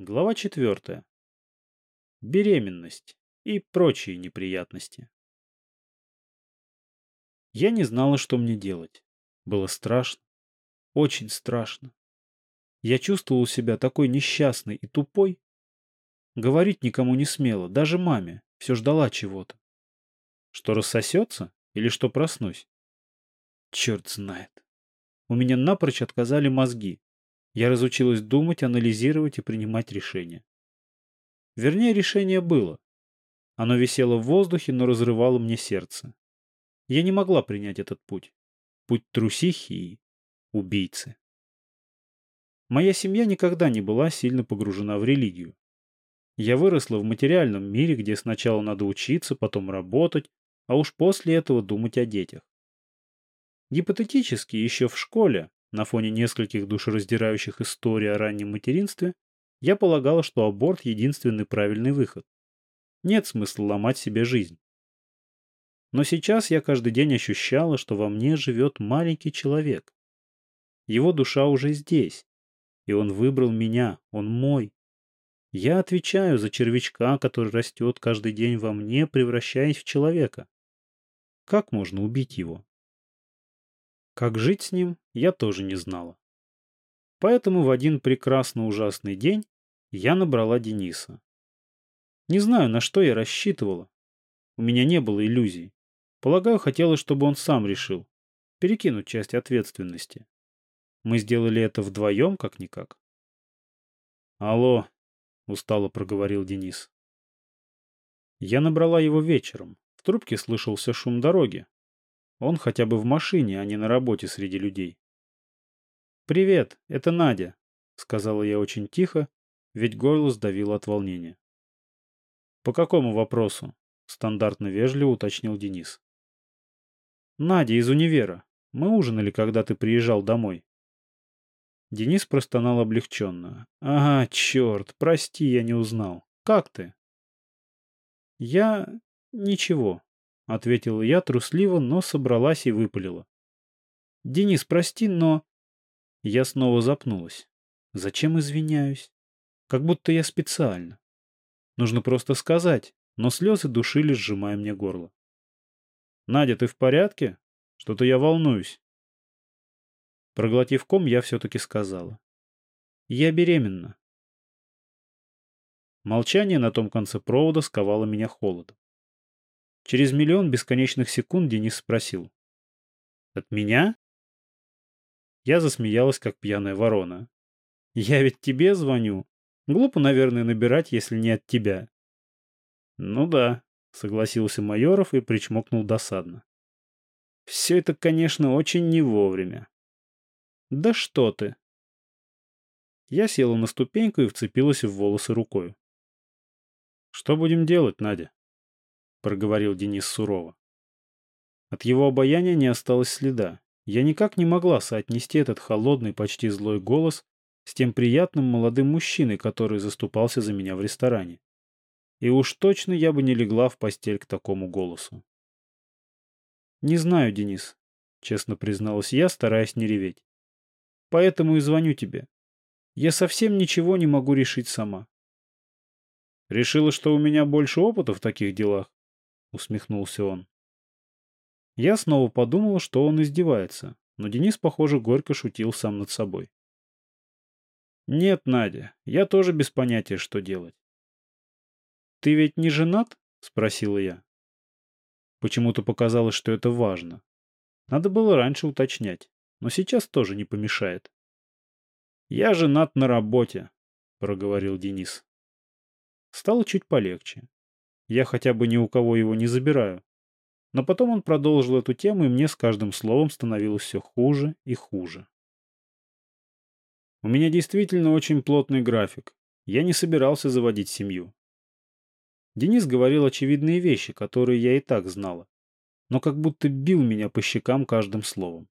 Глава четвертая. Беременность и прочие неприятности. Я не знала, что мне делать. Было страшно. Очень страшно. Я чувствовал себя такой несчастной и тупой. Говорить никому не смела, даже маме. Все ждала чего-то. Что рассосется? Или что проснусь? Черт знает. У меня напрочь отказали мозги. Я разучилась думать, анализировать и принимать решения. Вернее, решение было. Оно висело в воздухе, но разрывало мне сердце. Я не могла принять этот путь. Путь трусихи и убийцы. Моя семья никогда не была сильно погружена в религию. Я выросла в материальном мире, где сначала надо учиться, потом работать, а уж после этого думать о детях. Гипотетически, еще в школе, на фоне нескольких душераздирающих историй о раннем материнстве, я полагала, что аборт – единственный правильный выход. Нет смысла ломать себе жизнь. Но сейчас я каждый день ощущала, что во мне живет маленький человек. Его душа уже здесь, и он выбрал меня, он мой. Я отвечаю за червячка, который растет каждый день во мне, превращаясь в человека. Как можно убить его? Как жить с ним, я тоже не знала. Поэтому в один прекрасно ужасный день я набрала Дениса. Не знаю, на что я рассчитывала. У меня не было иллюзий. Полагаю, хотелось, чтобы он сам решил. Перекинуть часть ответственности. Мы сделали это вдвоем, как-никак. «Алло», — устало проговорил Денис. Я набрала его вечером. В трубке слышался шум дороги. Он хотя бы в машине, а не на работе среди людей. «Привет, это Надя», — сказала я очень тихо, ведь горло сдавило от волнения. «По какому вопросу?» — стандартно вежливо уточнил Денис. «Надя из универа. Мы ужинали, когда ты приезжал домой». Денис простонал облегченно. «Ага, черт, прости, я не узнал. Как ты?» «Я... ничего», — ответила я трусливо, но собралась и выпалила. «Денис, прости, но...» Я снова запнулась. «Зачем извиняюсь? Как будто я специально. Нужно просто сказать, но слезы душили, сжимая мне горло. «Надя, ты в порядке? Что-то я волнуюсь». Проглотив ком, я все-таки сказала. «Я беременна». Молчание на том конце провода сковало меня холодом. Через миллион бесконечных секунд Денис спросил. «От меня?» Я засмеялась, как пьяная ворона. «Я ведь тебе звоню. Глупо, наверное, набирать, если не от тебя». «Ну да», — согласился Майоров и причмокнул досадно. «Все это, конечно, очень не вовремя». «Да что ты!» Я села на ступеньку и вцепилась в волосы рукой. «Что будем делать, Надя?» — проговорил Денис сурово. От его обаяния не осталось следа. Я никак не могла соотнести этот холодный, почти злой голос с тем приятным молодым мужчиной, который заступался за меня в ресторане. И уж точно я бы не легла в постель к такому голосу. «Не знаю, Денис», — честно призналась я, стараясь не реветь. «Поэтому и звоню тебе. Я совсем ничего не могу решить сама». «Решила, что у меня больше опыта в таких делах?» — усмехнулся он. Я снова подумала, что он издевается, но Денис, похоже, горько шутил сам над собой. «Нет, Надя, я тоже без понятия, что делать». «Ты ведь не женат?» — спросила я. Почему-то показалось, что это важно. Надо было раньше уточнять, но сейчас тоже не помешает. «Я женат на работе», — проговорил Денис. Стало чуть полегче. Я хотя бы ни у кого его не забираю. Но потом он продолжил эту тему, и мне с каждым словом становилось все хуже и хуже. У меня действительно очень плотный график. Я не собирался заводить семью. Денис говорил очевидные вещи, которые я и так знала, но как будто бил меня по щекам каждым словом.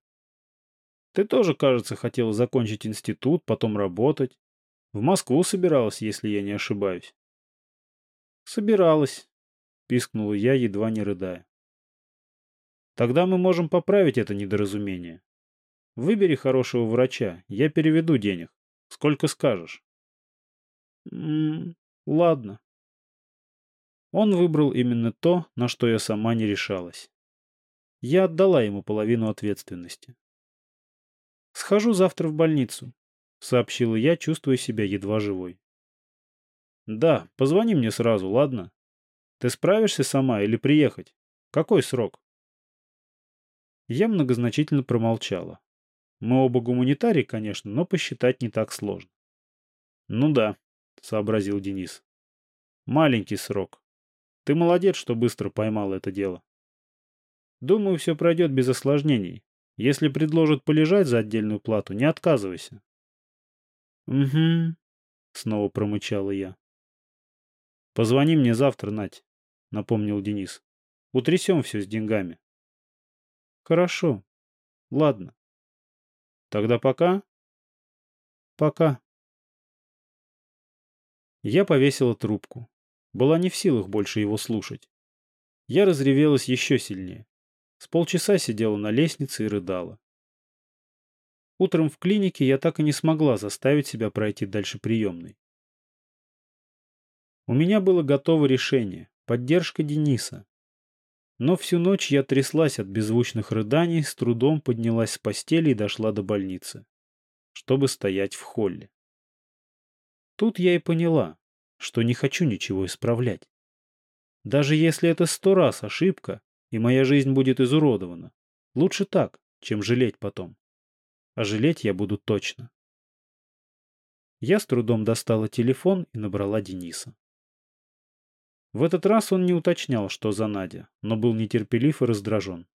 Ты тоже, кажется, хотела закончить институт, потом работать. В Москву собиралась, если я не ошибаюсь. «Собиралась», — пискнула я, едва не рыдая. «Тогда мы можем поправить это недоразумение. Выбери хорошего врача, я переведу денег. Сколько скажешь». М -м, ладно. Он выбрал именно то, на что я сама не решалась. Я отдала ему половину ответственности. «Схожу завтра в больницу», — сообщила я, чувствуя себя едва живой. «Да, позвони мне сразу, ладно? Ты справишься сама или приехать? Какой срок?» Я многозначительно промолчала. Мы оба гуманитарии, конечно, но посчитать не так сложно. «Ну да», — сообразил Денис. «Маленький срок. Ты молодец, что быстро поймал это дело. Думаю, все пройдет без осложнений. Если предложат полежать за отдельную плату, не отказывайся». «Угу», — снова промычала я. «Позвони мне завтра, Надь», — напомнил Денис. «Утрясем все с деньгами». «Хорошо. Ладно. Тогда пока?» «Пока». Я повесила трубку. Была не в силах больше его слушать. Я разревелась еще сильнее. С полчаса сидела на лестнице и рыдала. Утром в клинике я так и не смогла заставить себя пройти дальше приемной. У меня было готово решение – поддержка Дениса. Но всю ночь я тряслась от беззвучных рыданий, с трудом поднялась с постели и дошла до больницы, чтобы стоять в холле. Тут я и поняла, что не хочу ничего исправлять. Даже если это сто раз ошибка, и моя жизнь будет изуродована, лучше так, чем жалеть потом. А жалеть я буду точно. Я с трудом достала телефон и набрала Дениса. В этот раз он не уточнял, что за Надя, но был нетерпелив и раздражен.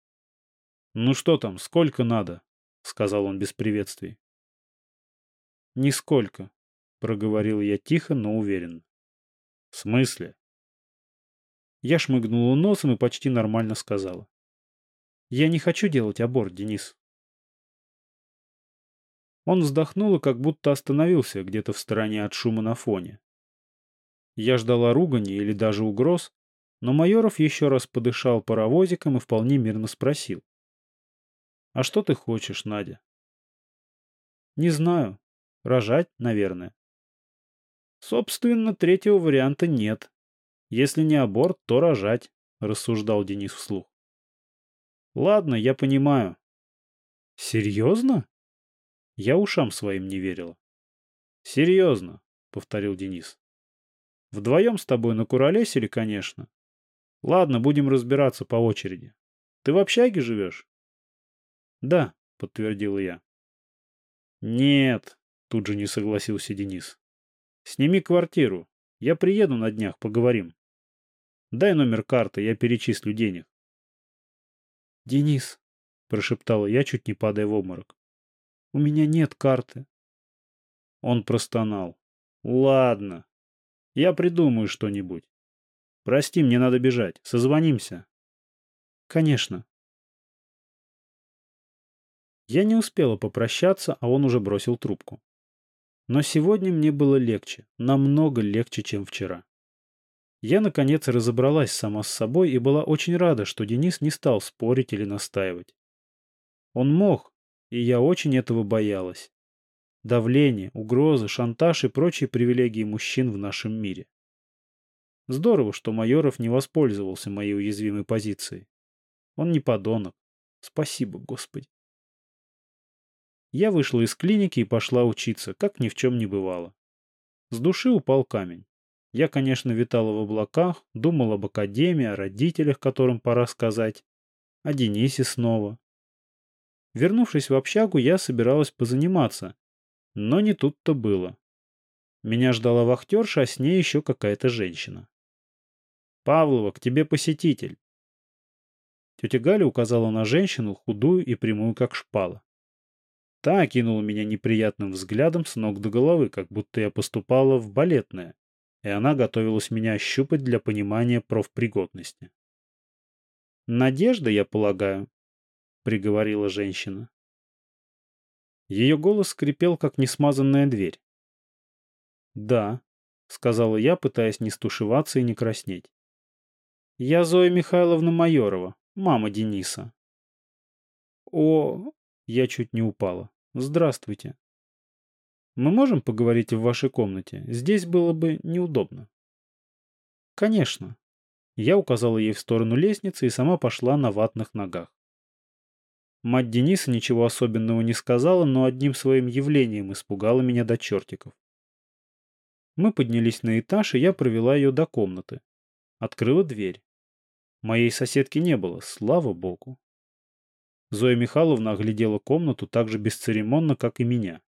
«Ну что там, сколько надо?» — сказал он без приветствий. «Нисколько», — проговорил я тихо, но уверенно. «В смысле?» Я шмыгнула носом и почти нормально сказала. «Я не хочу делать аборт, Денис». Он вздохнул и как будто остановился где-то в стороне от шума на фоне. Я ждала ругани или даже угроз, но Майоров еще раз подышал паровозиком и вполне мирно спросил. «А что ты хочешь, Надя?» «Не знаю. Рожать, наверное». «Собственно, третьего варианта нет. Если не аборт, то рожать», — рассуждал Денис вслух. «Ладно, я понимаю». «Серьезно?» Я ушам своим не верила. «Серьезно», — повторил Денис. Вдвоем с тобой накуролесили, конечно. Ладно, будем разбираться по очереди. Ты в общаге живешь? Да, подтвердил я. Нет, тут же не согласился Денис. Сними квартиру. Я приеду на днях, поговорим. Дай номер карты, я перечислю денег. Денис, прошептала я, чуть не падая в обморок. У меня нет карты. Он простонал. Ладно, я придумаю что-нибудь. Прости, мне надо бежать. Созвонимся. Конечно. Я не успела попрощаться, а он уже бросил трубку. Но сегодня мне было легче, намного легче, чем вчера. Я, наконец, разобралась сама с собой и была очень рада, что Денис не стал спорить или настаивать. Он мог, и я очень этого боялась давление, угрозы, шантаж и прочие привилегии мужчин в нашем мире. Здорово, что Майоров не воспользовался моей уязвимой позицией. Он не подонок. Спасибо, Господи. Я вышла из клиники и пошла учиться, как ни в чем не бывало. С души упал камень. Я, конечно, витала в облаках, думал об академии, о родителях, которым пора сказать, о Денисе снова. Вернувшись в общагу, я собиралась позаниматься, но не тут-то было. Меня ждала вахтерша, а с ней еще какая-то женщина. «Павлова, к тебе посетитель!» Тетя Галя указала на женщину, худую и прямую, как шпала. Та окинула меня неприятным взглядом с ног до головы, как будто я поступала в балетное, и она готовилась меня ощупать для понимания профпригодности. «Надежда, я полагаю», — приговорила женщина. Ее голос скрипел, как несмазанная дверь. «Да», — сказала я, пытаясь не стушеваться и не краснеть. «Я Зоя Михайловна Майорова, мама Дениса». «О...» — я чуть не упала. «Здравствуйте». Мы можем поговорить в вашей комнате? Здесь было бы неудобно. Конечно. Я указала ей в сторону лестницы и сама пошла на ватных ногах. Мать Дениса ничего особенного не сказала, но одним своим явлением испугала меня до чертиков. Мы поднялись на этаж, и я провела ее до комнаты. Открыла дверь. Моей соседки не было, слава богу. Зоя Михайловна оглядела комнату так же бесцеремонно, как и меня.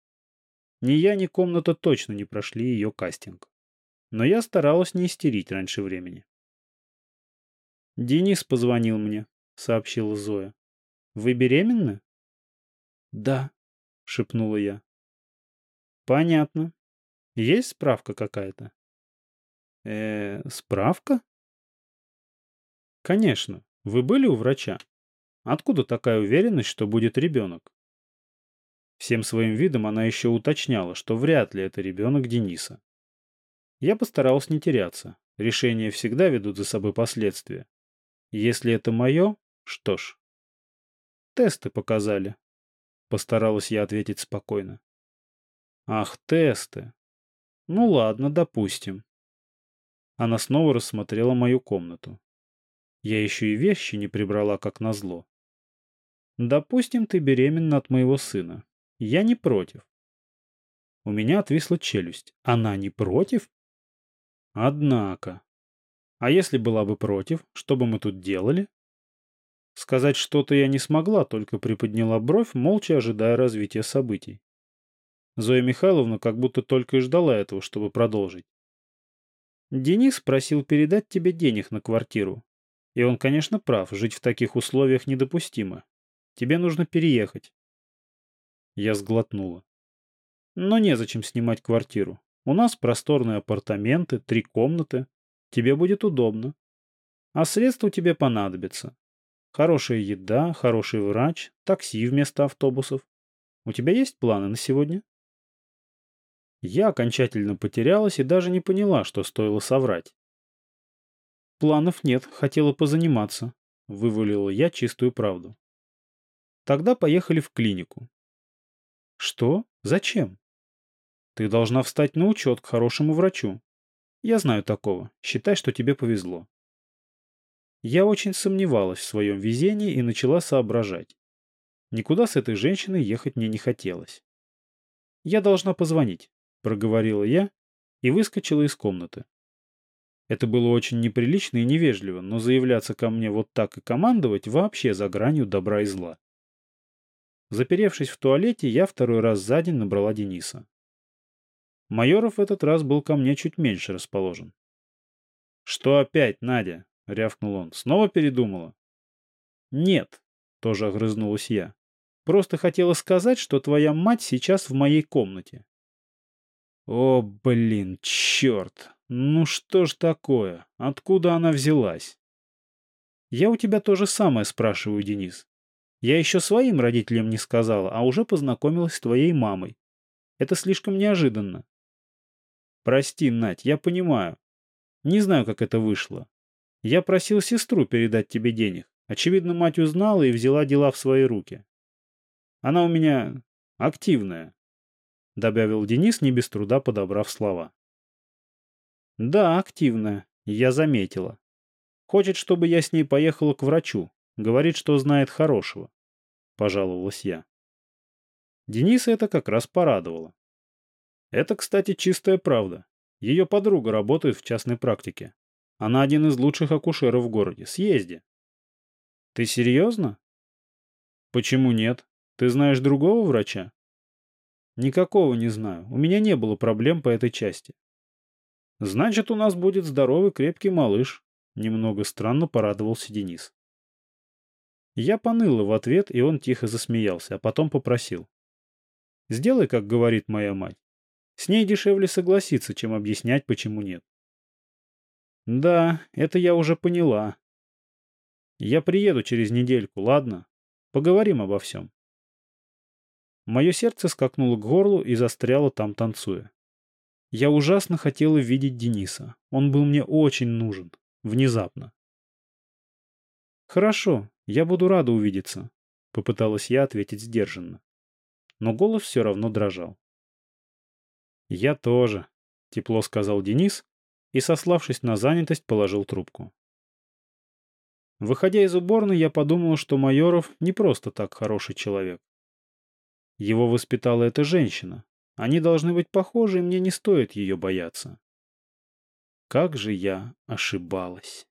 Ни я, ни комната точно не прошли ее кастинг. Но я старалась не истерить раньше времени. «Денис позвонил мне», — сообщила Зоя. «Вы беременны?» «Да», — шепнула я. «Понятно. Есть справка какая-то?» э справка?» «Конечно. Вы были у врача? Откуда такая уверенность, что будет ребенок?» Всем своим видом она еще уточняла, что вряд ли это ребенок Дениса. Я постарался не теряться. Решения всегда ведут за собой последствия. Если это мое, что ж, Тесты показали. Постаралась я ответить спокойно. Ах, тесты. Ну ладно, допустим. Она снова рассмотрела мою комнату. Я еще и вещи не прибрала, как назло. Допустим, ты беременна от моего сына. Я не против. У меня отвисла челюсть. Она не против? Однако. А если была бы против, что бы мы тут делали? Сказать что-то я не смогла, только приподняла бровь, молча ожидая развития событий. Зоя Михайловна как будто только и ждала этого, чтобы продолжить. Денис просил передать тебе денег на квартиру. И он, конечно, прав, жить в таких условиях недопустимо. Тебе нужно переехать. Я сглотнула. Но незачем снимать квартиру. У нас просторные апартаменты, три комнаты. Тебе будет удобно. А средства тебе понадобятся. Хорошая еда, хороший врач, такси вместо автобусов. У тебя есть планы на сегодня? Я окончательно потерялась и даже не поняла, что стоило соврать. Планов нет, хотела позаниматься. Вывалила я чистую правду. Тогда поехали в клинику. Что? Зачем? Ты должна встать на учет к хорошему врачу. Я знаю такого. Считай, что тебе повезло. Я очень сомневалась в своем везении и начала соображать. Никуда с этой женщиной ехать мне не хотелось. «Я должна позвонить», — проговорила я и выскочила из комнаты. Это было очень неприлично и невежливо, но заявляться ко мне вот так и командовать вообще за гранью добра и зла. Заперевшись в туалете, я второй раз за день набрала Дениса. Майоров в этот раз был ко мне чуть меньше расположен. «Что опять, Надя?» — рявкнул он. «Снова передумала?» «Нет», — тоже огрызнулась я. «Просто хотела сказать, что твоя мать сейчас в моей комнате». «О, блин, черт! Ну что ж такое? Откуда она взялась?» «Я у тебя то же самое спрашиваю, Денис. Я еще своим родителям не сказала, а уже познакомилась с твоей мамой. Это слишком неожиданно». «Прости, Надь, я понимаю. Не знаю, как это вышло. Я просил сестру передать тебе денег. Очевидно, мать узнала и взяла дела в свои руки. Она у меня активная, — добавил Денис, не без труда подобрав слова. Да, активная, я заметила. Хочет, чтобы я с ней поехала к врачу. Говорит, что знает хорошего. Пожаловалась я. Дениса это как раз порадовало. Это, кстати, чистая правда. Ее подруга работает в частной практике. Она один из лучших акушеров в городе. Съезди. Ты серьезно? Почему нет? Ты знаешь другого врача? Никакого не знаю. У меня не было проблем по этой части. Значит, у нас будет здоровый крепкий малыш. Немного странно порадовался Денис. Я поныла в ответ, и он тихо засмеялся, а потом попросил. Сделай, как говорит моя мать. С ней дешевле согласиться, чем объяснять, почему нет. Да, это я уже поняла. Я приеду через недельку, ладно? Поговорим обо всем. Мое сердце скакнуло к горлу и застряло там, танцуя. Я ужасно хотела видеть Дениса. Он был мне очень нужен. Внезапно. «Хорошо, я буду рада увидеться», — попыталась я ответить сдержанно. Но голос все равно дрожал. «Я тоже», — тепло сказал Денис и, сославшись на занятость, положил трубку. Выходя из уборной, я подумал, что Майоров не просто так хороший человек. Его воспитала эта женщина. Они должны быть похожи, и мне не стоит ее бояться. Как же я ошибалась.